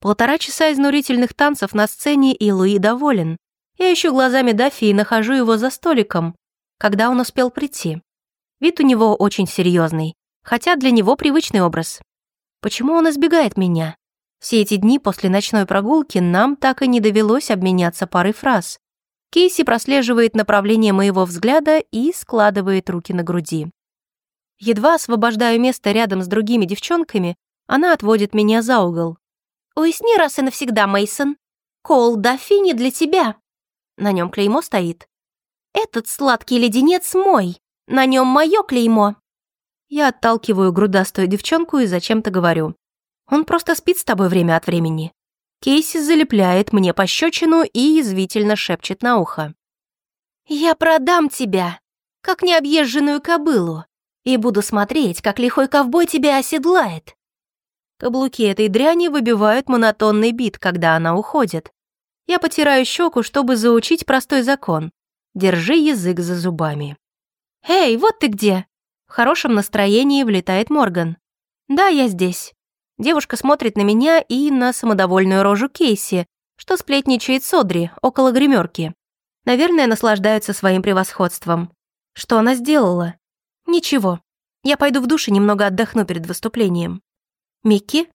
Полтора часа изнурительных танцев на сцене, и Луи доволен. Я ищу глазами Даффи и нахожу его за столиком, когда он успел прийти. Вид у него очень серьезный, хотя для него привычный образ. Почему он избегает меня? Все эти дни после ночной прогулки нам так и не довелось обменяться парой фраз. Кейси прослеживает направление моего взгляда и складывает руки на груди. Едва освобождаю место рядом с другими девчонками, она отводит меня за угол. «Уясни раз и навсегда, Мейсон. Кол Даффи не для тебя». На нем клеймо стоит. «Этот сладкий леденец мой. На нем мое клеймо». Я отталкиваю грудастую девчонку и зачем-то говорю. Он просто спит с тобой время от времени. Кейси залепляет мне пощечину и язвительно шепчет на ухо. «Я продам тебя, как необъезженную кобылу, и буду смотреть, как лихой ковбой тебя оседлает». Каблуки этой дряни выбивают монотонный бит, когда она уходит. Я потираю щеку, чтобы заучить простой закон. Держи язык за зубами. «Эй, вот ты где!» В хорошем настроении влетает Морган. «Да, я здесь». Девушка смотрит на меня и на самодовольную рожу Кейси, что сплетничает Содри около гримерки. Наверное, наслаждаются своим превосходством. Что она сделала? Ничего. Я пойду в душ и немного отдохну перед выступлением. Микки?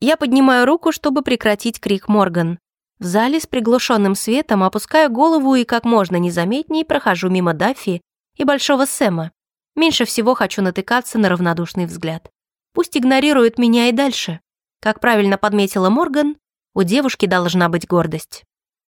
Я поднимаю руку, чтобы прекратить крик Морган. В зале с приглушенным светом опускаю голову и как можно незаметней прохожу мимо Даффи и Большого Сэма. Меньше всего хочу натыкаться на равнодушный взгляд. Пусть игнорируют меня и дальше. Как правильно подметила Морган, у девушки должна быть гордость.